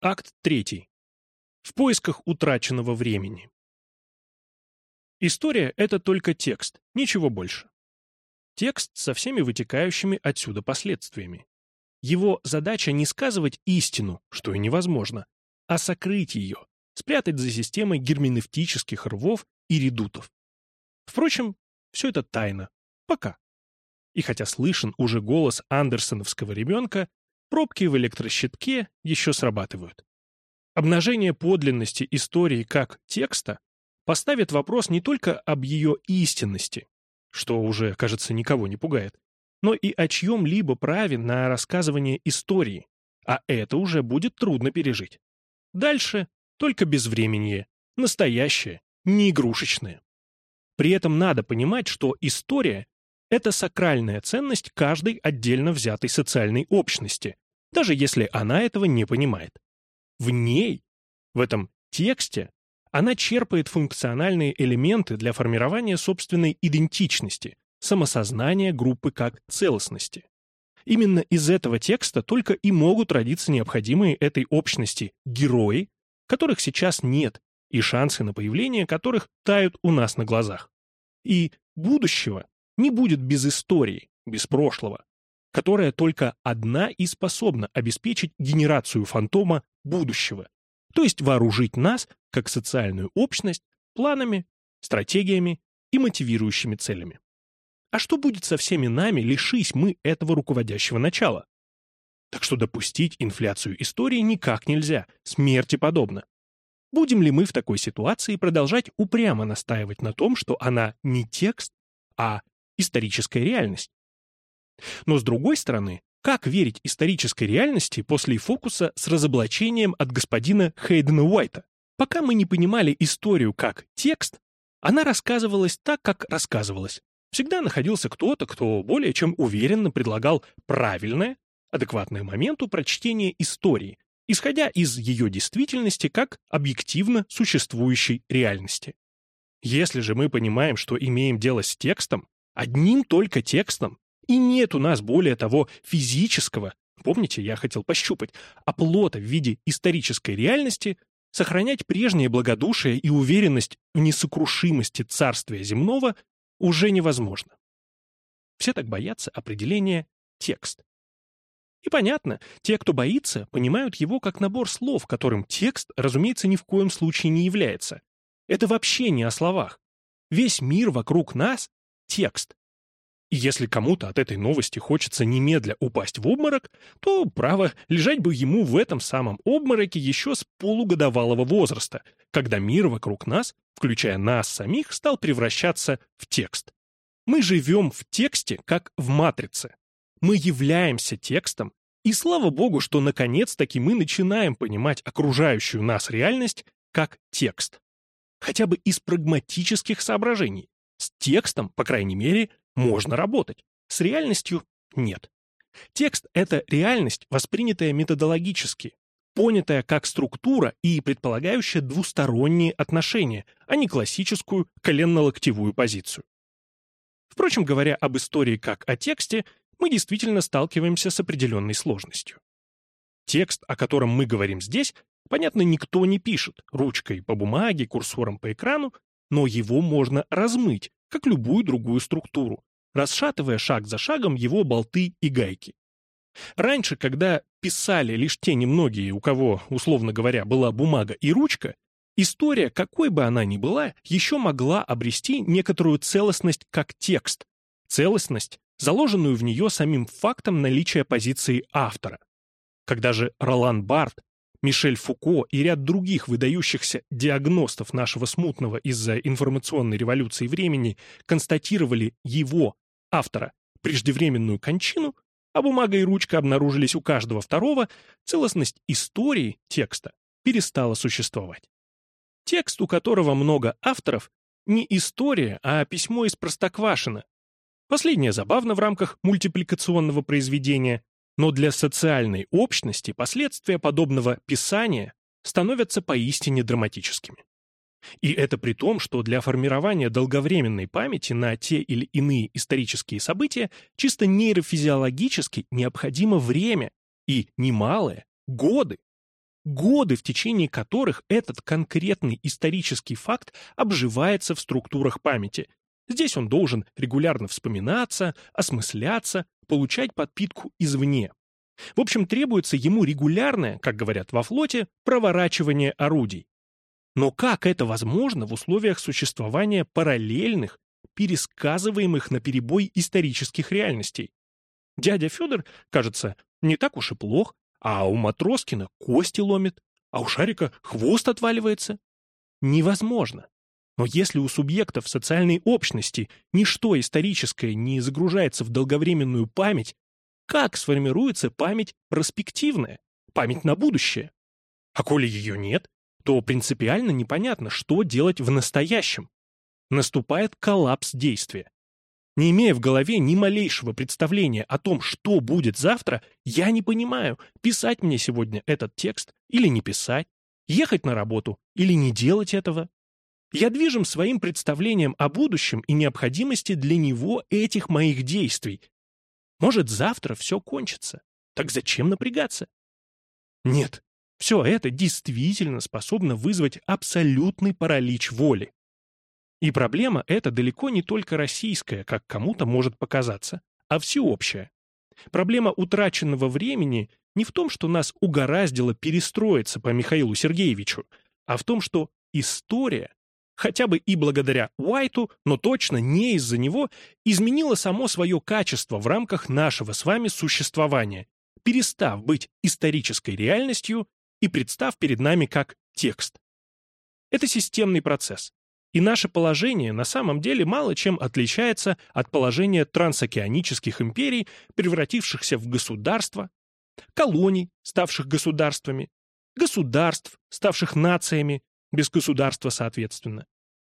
Акт 3. В поисках утраченного времени. История — это только текст, ничего больше. Текст со всеми вытекающими отсюда последствиями. Его задача не сказывать истину, что и невозможно, а сокрыть ее, спрятать за системой герменевтических рвов и редутов. Впрочем, все это тайна. Пока. И хотя слышен уже голос андерсоновского ребенка, Пробки в электрощитке еще срабатывают. Обнажение подлинности истории как текста поставит вопрос не только об ее истинности, что уже, кажется, никого не пугает, но и о чьем-либо праве на рассказывание истории, а это уже будет трудно пережить. Дальше только безвременье, настоящее, не игрушечное. При этом надо понимать, что история это сакральная ценность каждой отдельно взятой социальной общности, даже если она этого не понимает. В ней, в этом тексте, она черпает функциональные элементы для формирования собственной идентичности, самосознания группы как целостности. Именно из этого текста только и могут родиться необходимые этой общности герои, которых сейчас нет, и шансы на появление которых тают у нас на глазах. И будущего, не будет без истории, без прошлого, которая только одна и способна обеспечить генерацию фантома будущего, то есть вооружить нас, как социальную общность, планами, стратегиями и мотивирующими целями. А что будет со всеми нами, лишись мы этого руководящего начала? Так что допустить инфляцию истории никак нельзя, смерти подобно. Будем ли мы в такой ситуации продолжать упрямо настаивать на том, что она не текст, а историческая реальность. Но с другой стороны, как верить исторической реальности после фокуса с разоблачением от господина Хейдена Уайта? Пока мы не понимали историю как текст, она рассказывалась так, как рассказывалась. Всегда находился кто-то, кто более чем уверенно предлагал правильное, адекватное моменту прочтение истории, исходя из ее действительности как объективно существующей реальности. Если же мы понимаем, что имеем дело с текстом, Одним только текстом. И нет у нас более того физического, помните, я хотел пощупать, оплота в виде исторической реальности, сохранять прежнее благодушие и уверенность в несокрушимости царствия земного уже невозможно. Все так боятся определения «текст». И понятно, те, кто боится, понимают его как набор слов, которым текст, разумеется, ни в коем случае не является. Это вообще не о словах. Весь мир вокруг нас текст. И если кому-то от этой новости хочется немедля упасть в обморок, то, право, лежать бы ему в этом самом обмороке еще с полугодовалого возраста, когда мир вокруг нас, включая нас самих, стал превращаться в текст. Мы живем в тексте, как в матрице. Мы являемся текстом, и слава богу, что наконец-таки мы начинаем понимать окружающую нас реальность как текст. Хотя бы из прагматических соображений. Текстом, по крайней мере, можно работать. С реальностью нет. Текст — это реальность, воспринятая методологически, понятая как структура и предполагающая двусторонние отношения, а не классическую коленно-локтевую позицию. Впрочем, говоря об истории как о тексте, мы действительно сталкиваемся с определенной сложностью. Текст, о котором мы говорим здесь, понятно, никто не пишет ручкой по бумаге, курсором по экрану, но его можно размыть, как любую другую структуру, расшатывая шаг за шагом его болты и гайки. Раньше, когда писали лишь те немногие, у кого, условно говоря, была бумага и ручка, история, какой бы она ни была, еще могла обрести некоторую целостность как текст, целостность, заложенную в нее самим фактом наличия позиции автора. Когда же Ролан Барт Мишель Фуко и ряд других выдающихся диагностов нашего смутного из-за информационной революции времени констатировали его, автора, преждевременную кончину, а бумага и ручка обнаружились у каждого второго, целостность истории текста перестала существовать. Текст, у которого много авторов, не история, а письмо из Простоквашино. Последнее забавно в рамках мультипликационного произведения, но для социальной общности последствия подобного писания становятся поистине драматическими. И это при том, что для формирования долговременной памяти на те или иные исторические события чисто нейрофизиологически необходимо время, и немалое, годы. годы, в течение которых этот конкретный исторический факт обживается в структурах памяти. Здесь он должен регулярно вспоминаться, осмысляться, получать подпитку извне. В общем, требуется ему регулярное, как говорят во флоте, проворачивание орудий. Но как это возможно в условиях существования параллельных, пересказываемых на перебой исторических реальностей? Дядя Федор, кажется, не так уж и плох, а у Матроскина кости ломит, а у Шарика хвост отваливается. Невозможно. Но если у субъектов социальной общности ничто историческое не загружается в долговременную память, как сформируется память проспективная, память на будущее? А коли ее нет, то принципиально непонятно, что делать в настоящем. Наступает коллапс действия. Не имея в голове ни малейшего представления о том, что будет завтра, я не понимаю, писать мне сегодня этот текст или не писать, ехать на работу или не делать этого. Я движим своим представлением о будущем и необходимости для него этих моих действий. Может, завтра все кончится. Так зачем напрягаться? Нет, все это действительно способно вызвать абсолютный паралич воли. И проблема эта далеко не только российская, как кому-то может показаться, а всеобщая. Проблема утраченного времени не в том, что нас угораздило перестроиться по Михаилу Сергеевичу, а в том, что история, хотя бы и благодаря Уайту, но точно не из-за него, изменила само свое качество в рамках нашего с вами существования, перестав быть исторической реальностью и представ перед нами как текст. Это системный процесс. И наше положение на самом деле мало чем отличается от положения трансокеанических империй, превратившихся в государства, колоний, ставших государствами, государств, ставших нациями, без государства соответственно.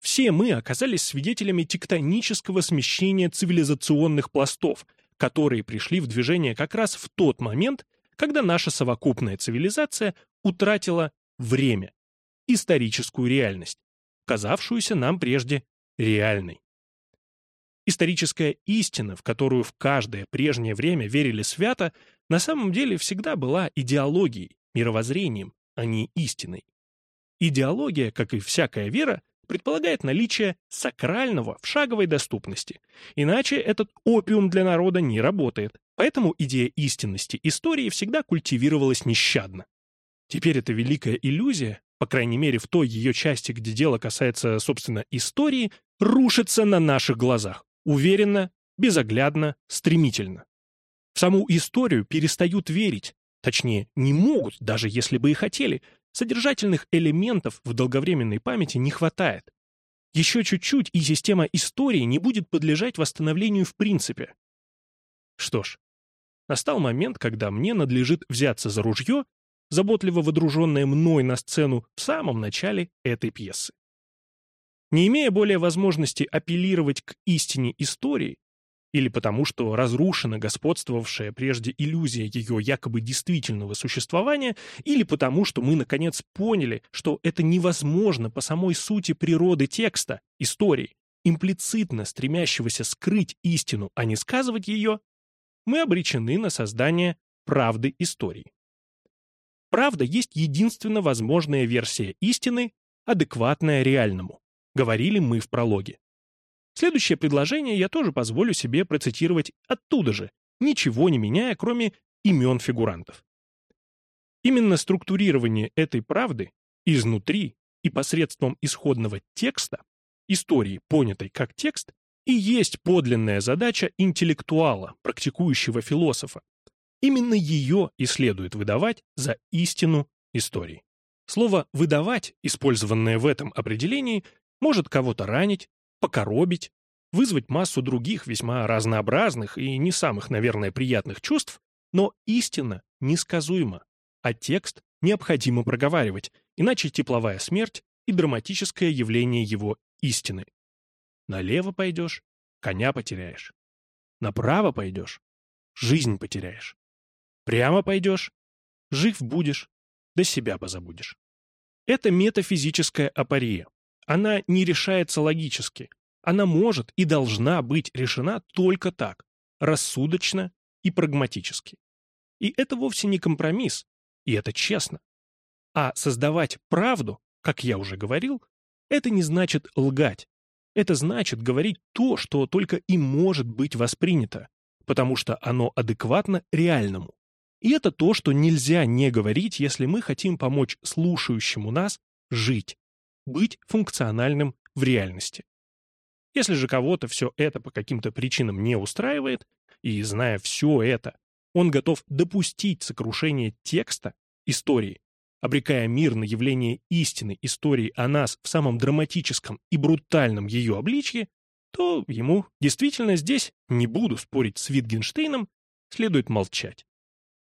Все мы оказались свидетелями тектонического смещения цивилизационных пластов, которые пришли в движение как раз в тот момент, когда наша совокупная цивилизация утратила время, историческую реальность казавшуюся нам прежде реальной. Историческая истина, в которую в каждое прежнее время верили свято, на самом деле всегда была идеологией, мировоззрением, а не истиной. Идеология, как и всякая вера, предполагает наличие сакрального в шаговой доступности. Иначе этот опиум для народа не работает. Поэтому идея истинности истории всегда культивировалась нещадно. Теперь эта великая иллюзия по крайней мере в той ее части, где дело касается, собственно, истории, рушится на наших глазах. Уверенно, безоглядно, стремительно. В саму историю перестают верить, точнее, не могут, даже если бы и хотели. Содержательных элементов в долговременной памяти не хватает. Еще чуть-чуть, и система истории не будет подлежать восстановлению в принципе. Что ж, настал момент, когда мне надлежит взяться за ружье заботливо водруженная мной на сцену в самом начале этой пьесы. Не имея более возможности апеллировать к истине истории, или потому что разрушена господствовавшая прежде иллюзия ее якобы действительного существования, или потому что мы наконец поняли, что это невозможно по самой сути природы текста, истории, имплицитно стремящегося скрыть истину, а не сказывать ее, мы обречены на создание правды истории. Правда есть единственно возможная версия истины, адекватная реальному. Говорили мы в прологе. Следующее предложение я тоже позволю себе процитировать оттуда же, ничего не меняя, кроме имен фигурантов. Именно структурирование этой правды изнутри и посредством исходного текста, истории, понятой как текст, и есть подлинная задача интеллектуала, практикующего философа, Именно ее и следует выдавать за истину истории. Слово «выдавать», использованное в этом определении, может кого-то ранить, покоробить, вызвать массу других весьма разнообразных и не самых, наверное, приятных чувств, но истина несказуема, а текст необходимо проговаривать, иначе тепловая смерть и драматическое явление его истины. Налево пойдешь — коня потеряешь. Направо пойдешь — жизнь потеряешь. Прямо пойдешь, жив будешь, да себя позабудешь. Это метафизическая апория. Она не решается логически. Она может и должна быть решена только так, рассудочно и прагматически. И это вовсе не компромисс, и это честно. А создавать правду, как я уже говорил, это не значит лгать. Это значит говорить то, что только и может быть воспринято, потому что оно адекватно реальному. И это то, что нельзя не говорить, если мы хотим помочь слушающему нас жить, быть функциональным в реальности. Если же кого-то все это по каким-то причинам не устраивает, и, зная все это, он готов допустить сокрушение текста, истории, обрекая мир на явление истины истории о нас в самом драматическом и брутальном ее обличье, то ему действительно здесь, не буду спорить с Витгенштейном, следует молчать.